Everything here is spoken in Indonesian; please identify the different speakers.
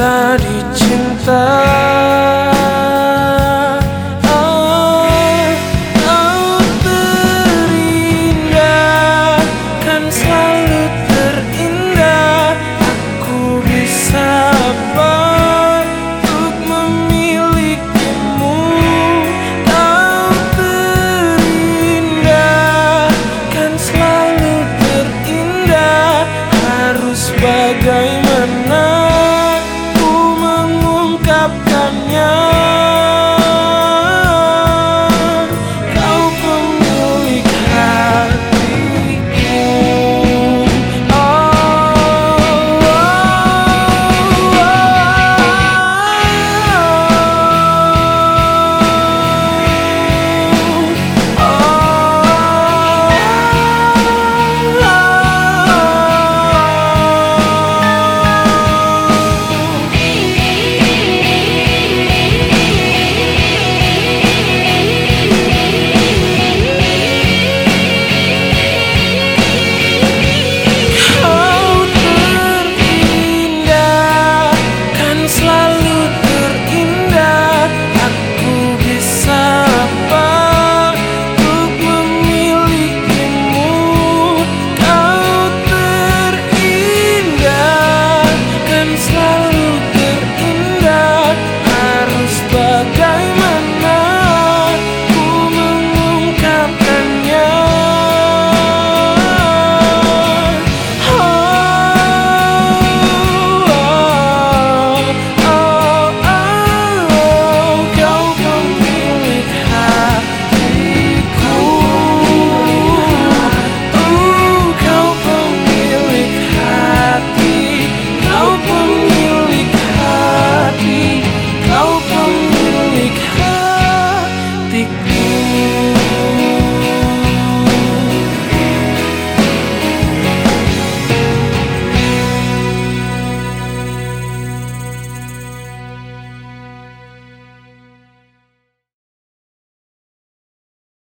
Speaker 1: tak dicinta 娘